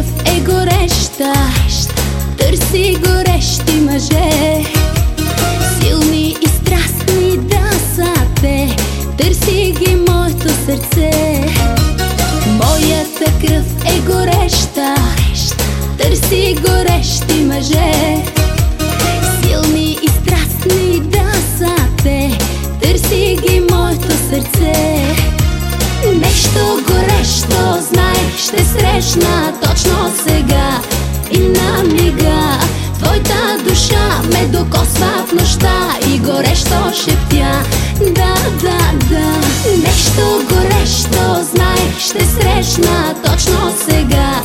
кръв е гореща. Търси горещи мъже. Силни и страстни да са те. Търси ги моето сърце. Моята кръв е гореща. Търси горещи мъже И на мига Твоята душа ме докосва в нощта И горещо шептя. Да, да, да Нещо горещо, знай, ще срещна точно сега.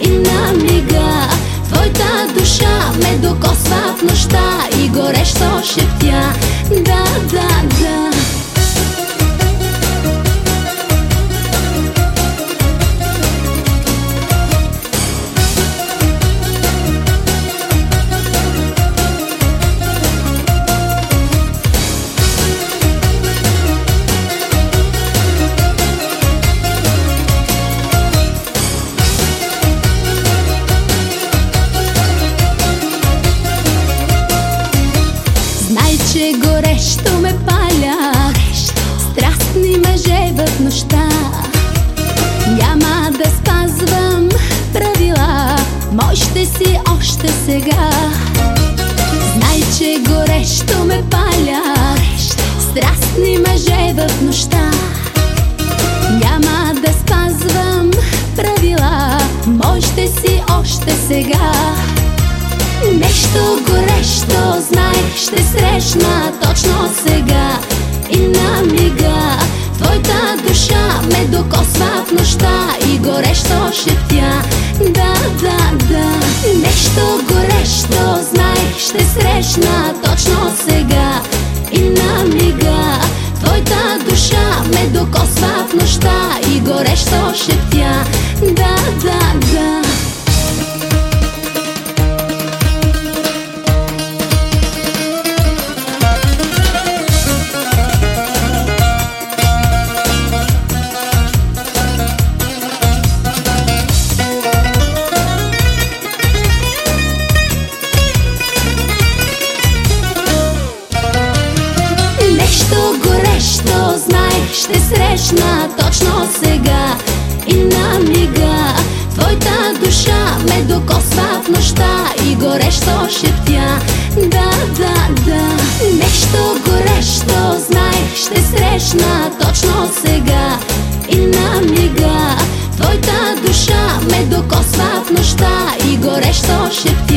И на мига Твоята душа ме докосва в нощта И горещо шептя че горещо ме паля. Страстни мъже в нощта. Няма да спазвам правила. Мой си още сега. Знай, че горещо ме паля. Страстни мъже в нощта. Няма да спазвам правила. Мой си още сега Нещо горещо, знай, ще срещна точно сега. И на мига Твоята душа ме докосва в нощта И горещо шептя. Да, да, да. Нещо горещо, знай, ще срещна точно сега. И на мига Твоята душа ме докосва в нощта И горещо шептя. Да, да, ще срещна точно сега И на мига. Твоята душа ме докосва в нощта И горещо шептя. Да, да, да. Нещо горещо, знай, ще срещна точно сега И на мига. Твоята душа ме докосва в нощта И горещо шептя